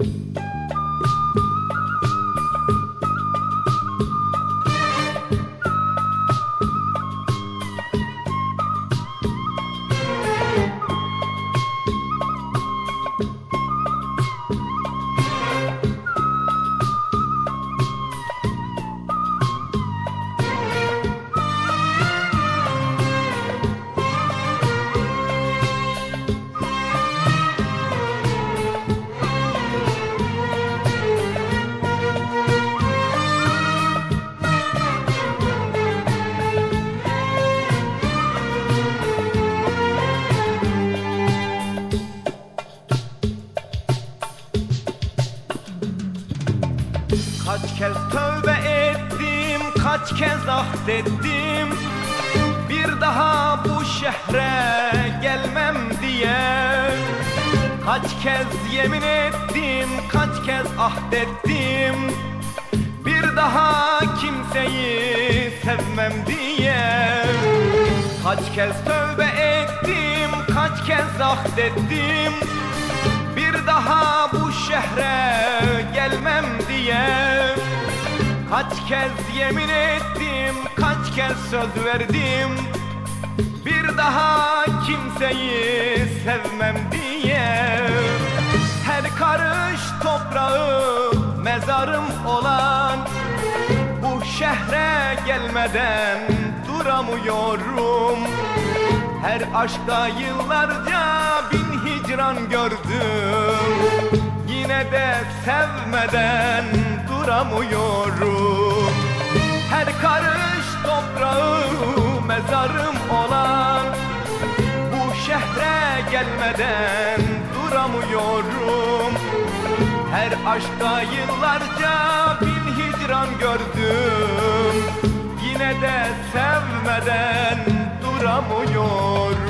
Bye. Kaç kez tövbe ettim, kaç kez ahdettim Bir daha bu şehre gelmem diye. Kaç kez yemin ettim, kaç kez ahdettim Bir daha kimseyi sevmem diye. Kaç kez tövbe ettim, kaç kez ahdettim Bir daha bu şehre gelmem diye Kaç kez yemin ettim, kaç kez söz verdim. Bir daha kimseyi sevmem diye. Her karış toprağı mezarım olan Bu şehre gelmeden duramıyorum. Her aşkta yıllarca bin hicran gördüm. Yine de sevmeden duramıyorum. Her karış toprağı mezarım olan Bu şehre gelmeden duramıyorum. Her aşkta yıllarca bin hicran gördüm. Yine de sevmeden duramıyorum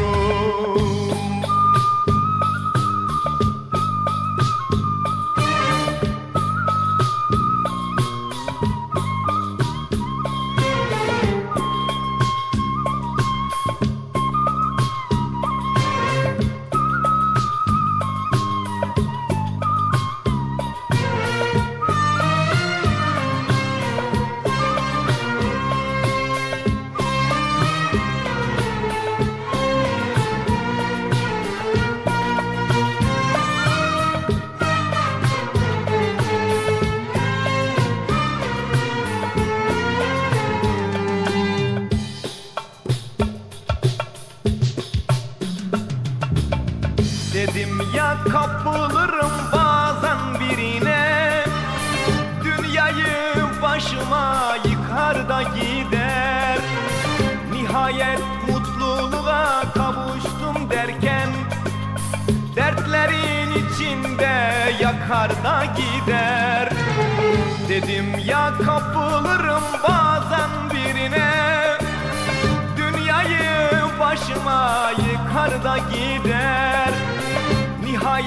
Ya kapılırım bazen birine. Dünyayı başıma yıkar da gider. Nihayet mutluluğa kavuştum derken Dertlerin içinde yakar da gider. Dedim ya kapılırım bazen birine. Dünyayı başıma yıkar da gider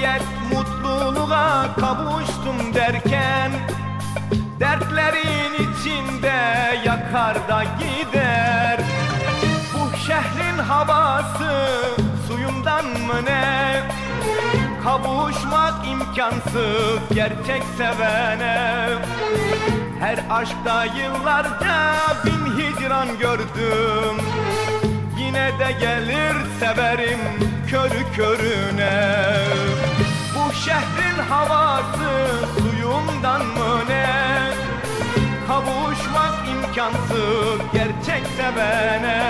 Nihayet mutluluğa kavuştum derken Dertlerin içinde yakar da gider. Bu şehrin havası suyundan mı ne? Kavuşmak imkansız gerçek sevene. Her aşkta yıllarca bin hicran gördüm. Yine de gelir severim körü körüne şehrin havası suyundan mı ne? Kavuşmak imkansız gerçek sevene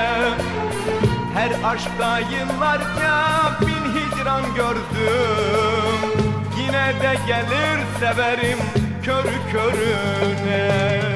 Her aşkta yıllarca bin hicran gördüm. Yine de gelir severim körü körüne